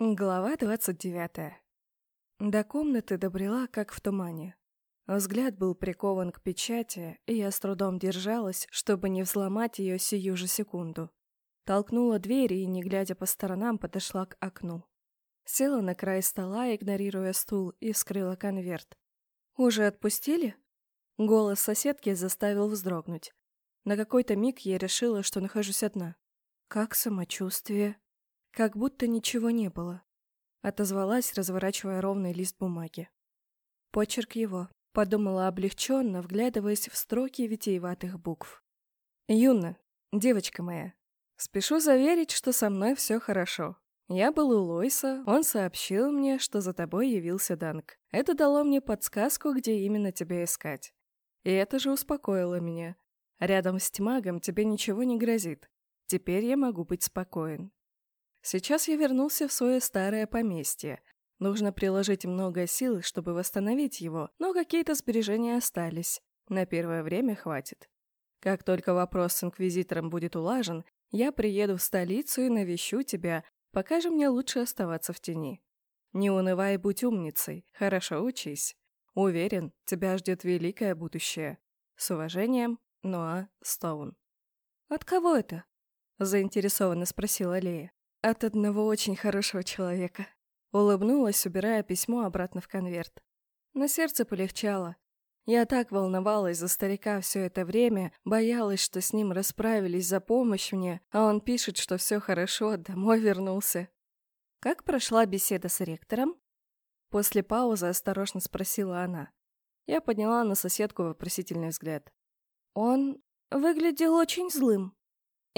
Глава двадцать девятая. До комнаты добрела, как в тумане. Взгляд был прикован к печати, и я с трудом держалась, чтобы не взломать ее сию же секунду. Толкнула дверь и, не глядя по сторонам, подошла к окну. Села на край стола, игнорируя стул, и вскрыла конверт. «Уже отпустили?» Голос соседки заставил вздрогнуть. На какой-то миг я решила, что нахожусь одна. «Как самочувствие?» Как будто ничего не было. Отозвалась, разворачивая ровный лист бумаги. Почерк его. Подумала облегченно, вглядываясь в строки витиеватых букв. «Юна, девочка моя, спешу заверить, что со мной все хорошо. Я был у Лойса, он сообщил мне, что за тобой явился Данк. Это дало мне подсказку, где именно тебя искать. И это же успокоило меня. Рядом с Тьмагом тебе ничего не грозит. Теперь я могу быть спокоен. Сейчас я вернулся в свое старое поместье. Нужно приложить много сил, чтобы восстановить его, но какие-то сбережения остались. На первое время хватит. Как только вопрос с Инквизитором будет улажен, я приеду в столицу и навещу тебя, пока же мне лучше оставаться в тени. Не унывай будь умницей, хорошо учись. Уверен, тебя ждет великое будущее. С уважением, Ноа Стоун. «От кого это?» – заинтересованно спросила Лея. От одного очень хорошего человека. Улыбнулась, убирая письмо обратно в конверт. На сердце полегчало. Я так волновалась за старика все это время, боялась, что с ним расправились за помощь мне, а он пишет, что все хорошо, домой вернулся. «Как прошла беседа с ректором?» После паузы осторожно спросила она. Я подняла на соседку вопросительный взгляд. «Он выглядел очень злым»,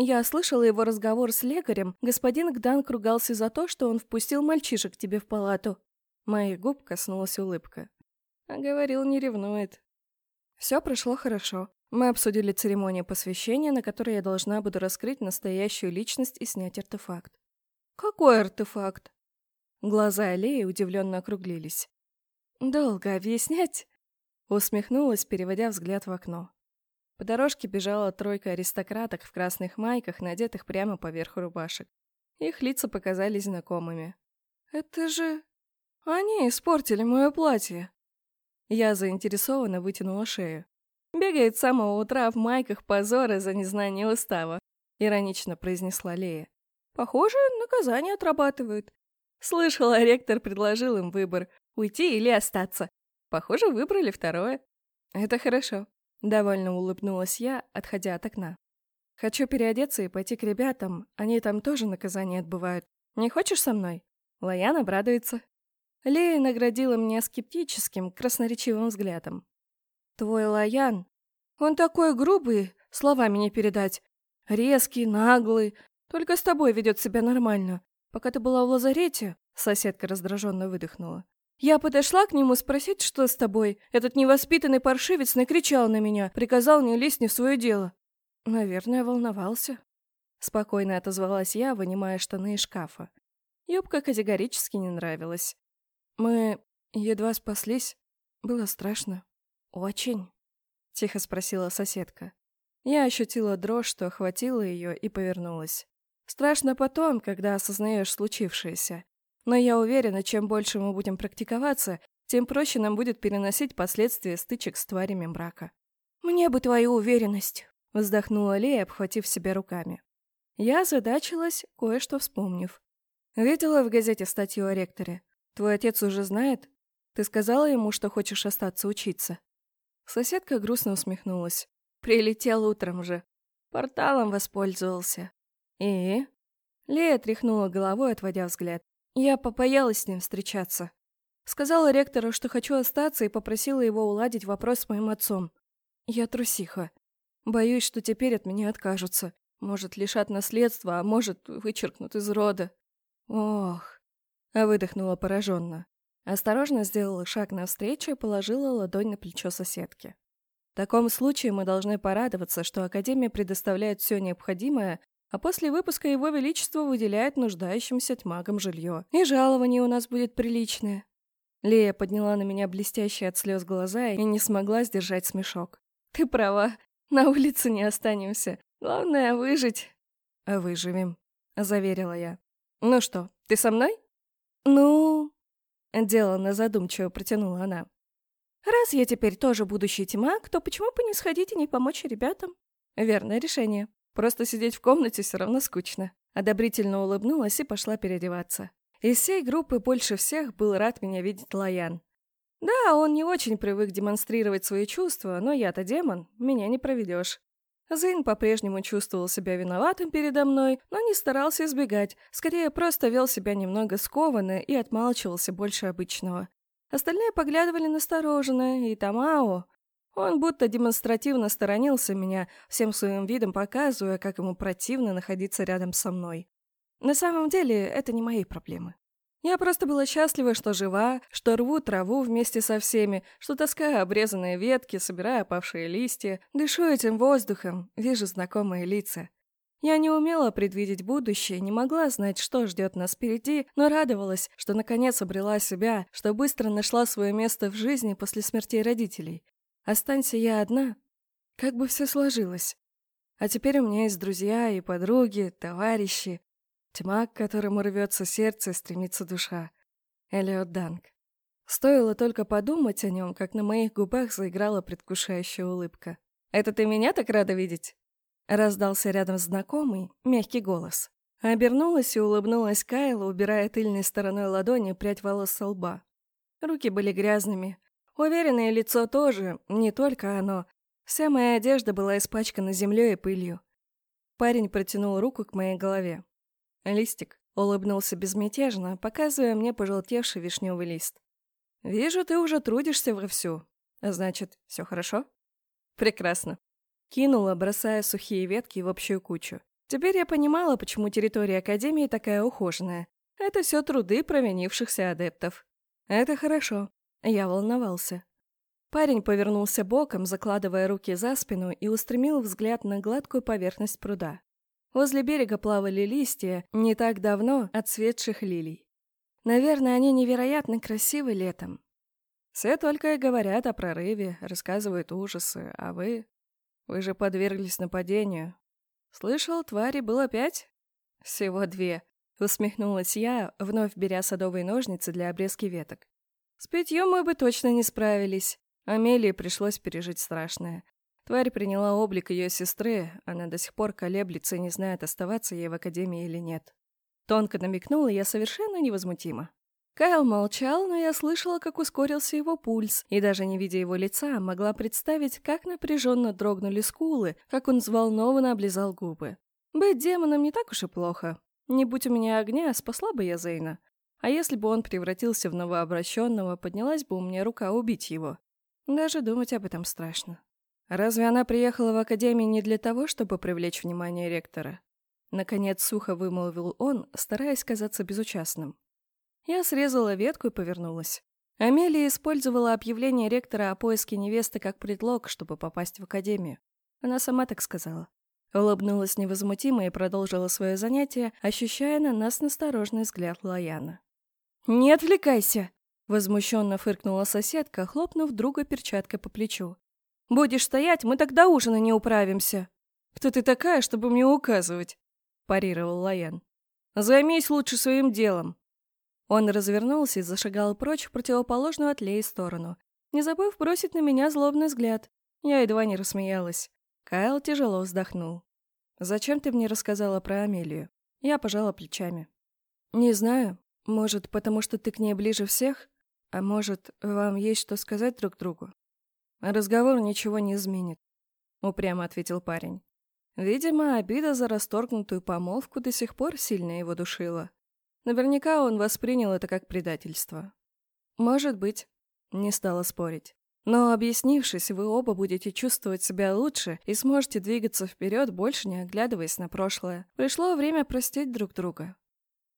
я слышала его разговор с лекарем. Господин Гданк ругался за то, что он впустил мальчишек тебе в палату. Моих губ коснулась улыбка. А говорил, не ревнует. Все прошло хорошо. Мы обсудили церемонию посвящения, на которой я должна буду раскрыть настоящую личность и снять артефакт. Какой артефакт? Глаза Аллеи удивленно округлились. «Долго объяснять?» Усмехнулась, переводя взгляд в окно. По дорожке бежала тройка аристократок в красных майках, надетых прямо поверх рубашек. Их лица показались знакомыми. «Это же... Они испортили мое платье!» Я заинтересованно вытянула шею. «Бегает с самого утра в майках позора за незнание устава», — иронично произнесла Лея. «Похоже, наказание отрабатывают». Слышала, ректор предложил им выбор — уйти или остаться. Похоже, выбрали второе. Это хорошо. Довольно улыбнулась я, отходя от окна. Хочу переодеться и пойти к ребятам, они там тоже наказание отбывают. Не хочешь со мной? Лаян обрадуется. Лея наградила меня скептическим, красноречивым взглядом. Твой Лаян, он такой грубый, словами не передать. Резкий, наглый, только с тобой ведет себя нормально. Пока ты была в лазарете, соседка раздраженно выдохнула. Я подошла к нему спросить, что с тобой. Этот невоспитанный паршивец накричал на меня, приказал не лезть не в свое дело. Наверное, волновался. Спокойно отозвалась я, вынимая штаны из шкафа. Юбка категорически не нравилась. Мы едва спаслись. Было страшно. Очень. Тихо спросила соседка. Я ощутила дрожь, что охватила ее, и повернулась. Страшно потом, когда осознаешь случившееся. Но я уверена, чем больше мы будем практиковаться, тем проще нам будет переносить последствия стычек с тварями мрака. «Мне бы твою уверенность», — вздохнула Лея, обхватив себя руками. Я озадачилась, кое-что вспомнив. «Видела в газете статью о ректоре? Твой отец уже знает? Ты сказала ему, что хочешь остаться учиться?» Соседка грустно усмехнулась. «Прилетел утром же. Порталом воспользовался». «И?» Лея тряхнула головой, отводя взгляд. Я побоялась с ним встречаться. Сказала ректору, что хочу остаться, и попросила его уладить вопрос с моим отцом. Я трусиха. Боюсь, что теперь от меня откажутся. Может, лишат наследства, а может, вычеркнут из рода. Ох. А выдохнула пораженно. Осторожно сделала шаг навстречу и положила ладонь на плечо соседки. В таком случае мы должны порадоваться, что Академия предоставляет все необходимое, а после выпуска Его Величество выделяет нуждающимся тьмагам жилье. И жалование у нас будет приличное. Лея подняла на меня блестящие от слез глаза и не смогла сдержать смешок. «Ты права, на улице не останемся. Главное — выжить». «Выживем», — заверила я. «Ну что, ты со мной?» «Ну...» — деланно задумчиво протянула она. «Раз я теперь тоже будущий тьмак, то почему бы не сходить и не помочь ребятам?» «Верное решение. Просто сидеть в комнате все равно скучно». Одобрительно улыбнулась и пошла переодеваться. Из всей группы больше всех был рад меня видеть Лаян. Да, он не очень привык демонстрировать свои чувства, но я-то демон, меня не проведешь. Зейн по-прежнему чувствовал себя виноватым передо мной, но не старался избегать, скорее просто вел себя немного скованно и отмалчивался больше обычного. Остальные поглядывали настороженно, и Тамао... Он будто демонстративно сторонился меня, всем своим видом показывая, как ему противно находиться рядом со мной. На самом деле, это не мои проблемы. Я просто была счастлива, что жива, что рву траву вместе со всеми, что таскаю обрезанные ветки, собираю опавшие листья, дышу этим воздухом, вижу знакомые лица. Я не умела предвидеть будущее, не могла знать, что ждет нас впереди, но радовалась, что наконец обрела себя, что быстро нашла свое место в жизни после смерти родителей. Останься я одна, как бы все сложилось. А теперь у меня есть друзья и подруги, товарищи, Тьма, к которому рвется сердце, стремится душа. Элиот Данк. Стоило только подумать о нем, как на моих губах заиграла предвкушающая улыбка. «Это ты меня так рада видеть?» Раздался рядом знакомый, мягкий голос. Обернулась и улыбнулась Кайла, убирая тыльной стороной ладони прядь волос со лба. Руки были грязными. Уверенное лицо тоже, не только оно. Вся моя одежда была испачкана землей и пылью. Парень протянул руку к моей голове. Листик улыбнулся безмятежно, показывая мне пожелтевший вишневый лист. «Вижу, ты уже трудишься вовсю. Значит, все хорошо?» «Прекрасно». Кинула, бросая сухие ветки в общую кучу. Теперь я понимала, почему территория Академии такая ухоженная. Это все труды провинившихся адептов. Это хорошо. Я волновался. Парень повернулся боком, закладывая руки за спину, и устремил взгляд на гладкую поверхность пруда. Возле берега плавали листья, не так давно отцветших лилий. Наверное, они невероятно красивы летом. Все только и говорят о прорыве, рассказывают ужасы, а вы... Вы же подверглись нападению. Слышал, твари было пять? Всего две. Усмехнулась я, вновь беря садовые ножницы для обрезки веток. С пятьем мы бы точно не справились. Амелии пришлось пережить страшное. Тварь приняла облик ее сестры, она до сих пор колеблется и не знает, оставаться ей в академии или нет. Тонко намекнула я совершенно невозмутимо. Кайл молчал, но я слышала, как ускорился его пульс, и даже не видя его лица, могла представить, как напряженно дрогнули скулы, как он взволнованно облизал губы. Быть демоном не так уж и плохо. Не будь у меня огня, спасла бы я Зейна. А если бы он превратился в новообращенного, поднялась бы у меня рука убить его. Даже думать об этом страшно. Разве она приехала в академию не для того, чтобы привлечь внимание ректора? Наконец сухо вымолвил он, стараясь казаться безучастным. Я срезала ветку и повернулась. Амелия использовала объявление ректора о поиске невесты как предлог, чтобы попасть в академию. Она сама так сказала. Улыбнулась невозмутимо и продолжила свое занятие, ощущая на нас насторожный взгляд Лаяна. «Не отвлекайся!» — возмущенно фыркнула соседка, хлопнув друга перчаткой по плечу. Будешь стоять, мы тогда ужина не управимся. Кто ты такая, чтобы мне указывать? парировал Лаян. Займись лучше своим делом. Он развернулся и зашагал прочь в противоположную от Леи сторону, не забыв бросить на меня злобный взгляд. Я едва не рассмеялась. Кайл тяжело вздохнул. «Зачем ты мне рассказала про Амелию?» Я пожала плечами. «Не знаю. Может, потому что ты к ней ближе всех? А может, вам есть что сказать друг другу?» «Разговор ничего не изменит», — упрямо ответил парень. Видимо, обида за расторгнутую помолвку до сих пор сильно его душила. Наверняка он воспринял это как предательство. «Может быть», — не стала спорить. «Но, объяснившись, вы оба будете чувствовать себя лучше и сможете двигаться вперед, больше не оглядываясь на прошлое. Пришло время простить друг друга».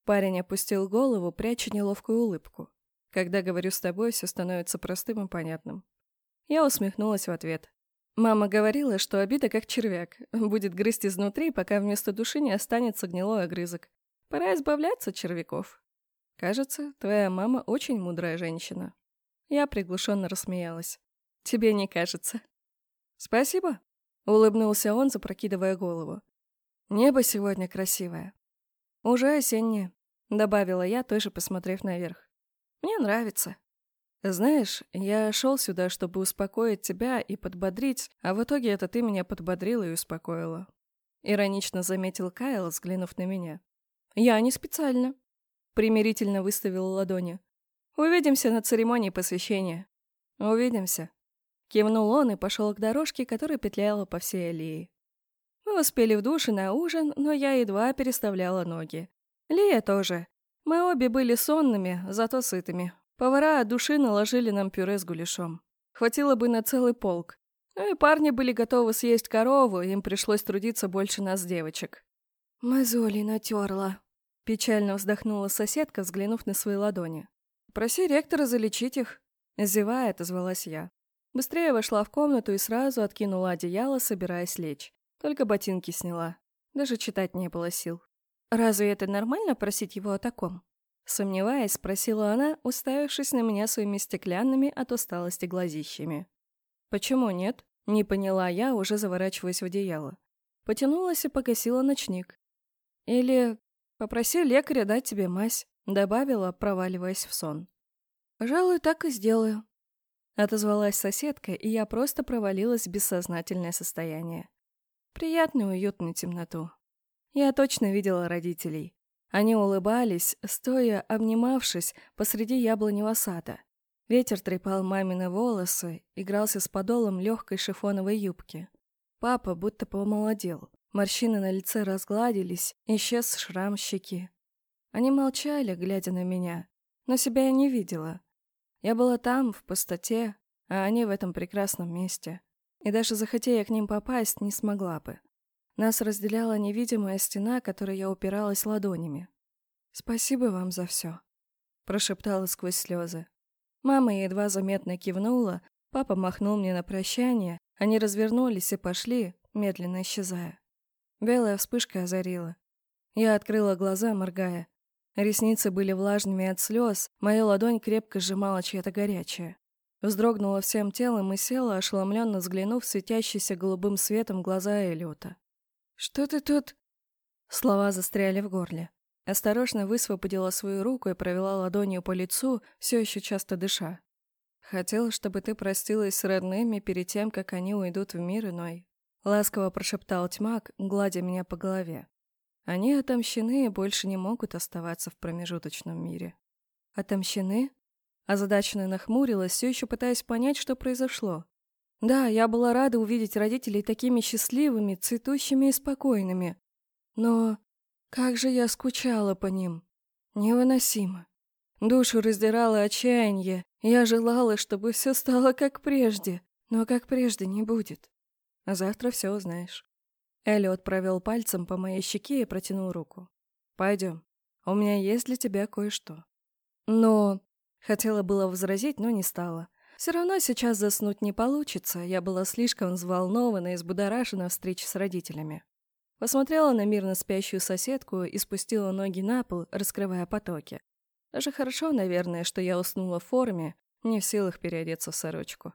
Парень опустил голову, пряча неловкую улыбку. «Когда говорю с тобой, все становится простым и понятным. Я усмехнулась в ответ. Мама говорила, что обида как червяк, будет грызть изнутри, пока вместо души не останется гнилой огрызок. Пора избавляться от червяков. Кажется, твоя мама очень мудрая женщина. Я приглушенно рассмеялась. Тебе не кажется. Спасибо, улыбнулся он, запрокидывая голову. Небо сегодня красивое. Уже осеннее. Добавила я, тоже посмотрев наверх. Мне нравится. Знаешь, я шел сюда, чтобы успокоить тебя и подбодрить, а в итоге это ты меня подбодрила и успокоила. Иронично заметил Кайл, взглянув на меня. Я не специально. Примирительно выставила ладони. Увидимся на церемонии посвящения. Увидимся. Кивнул он и пошел к дорожке, которая петляла по всей аллее. Успели в душе на ужин, но я едва переставляла ноги. Лия тоже. Мы обе были сонными, зато сытыми. Повара от души наложили нам пюре с гуляшом. Хватило бы на целый полк. Ну и парни были готовы съесть корову, им пришлось трудиться больше нас, девочек. «Мозоли натерла», — печально вздохнула соседка, взглянув на свои ладони. «Проси ректора залечить их», — зевая, отозвалась я. Быстрее вошла в комнату и сразу откинула одеяло, собираясь лечь. Только ботинки сняла. Даже читать не было сил. «Разве это нормально просить его о таком?» Сомневаясь, спросила она, уставившись на меня своими стеклянными от усталости глазищами. «Почему нет?» — не поняла я, уже заворачиваясь в одеяло. Потянулась и погасила ночник. «Или попроси лекаря дать тебе мазь», — добавила, проваливаясь в сон. «Пожалуй, так и сделаю», — отозвалась соседка, и я просто провалилась в бессознательное состояние. Приятную уютную темноту. Я точно видела родителей. Они улыбались, стоя, обнимавшись посреди яблоневого сада. Ветер трепал мамины волосы, игрался с подолом легкой шифоновой юбки. Папа будто помолодел. Морщины на лице разгладились, исчез шрам щеки. Они молчали, глядя на меня, но себя я не видела. Я была там, в пустоте, а они в этом прекрасном месте. И даже захотея к ним попасть, не смогла бы. Нас разделяла невидимая стена, которой я упиралась ладонями. «Спасибо вам за все», — прошептала сквозь слезы. Мама едва заметно кивнула, папа махнул мне на прощание, они развернулись и пошли, медленно исчезая. Белая вспышка озарила. Я открыла глаза, моргая. Ресницы были влажными от слез, моя ладонь крепко сжимала чья-то горячая. Вздрогнула всем телом и села, ошеломленно взглянув светящийся голубым светом глаза Элиота. «Что ты тут...» Слова застряли в горле. Осторожно высвободила свою руку и провела ладонью по лицу, все еще часто дыша. «Хотела, чтобы ты простилась с родными перед тем, как они уйдут в мир иной», — ласково прошептал тьмак, гладя меня по голове. «Они отомщены и больше не могут оставаться в промежуточном мире». «Отомщены?» Озадаченно нахмурилась, все еще пытаясь понять, что произошло. Да, я была рада увидеть родителей такими счастливыми, цветущими и спокойными. Но как же я скучала по ним. Невыносимо. Душу раздирало отчаяние. Я желала, чтобы все стало как прежде. Но как прежде не будет. А завтра все узнаешь. Эллиот провел пальцем по моей щеке и протянул руку. «Пойдем. У меня есть для тебя кое-что». Но... Хотела было возразить, но не стала. Все равно сейчас заснуть не получится, я была слишком взволнована и взбудоражена встречи с родителями. Посмотрела на мирно спящую соседку и спустила ноги на пол, раскрывая потоки. Даже хорошо, наверное, что я уснула в форме, не в силах переодеться в сорочку.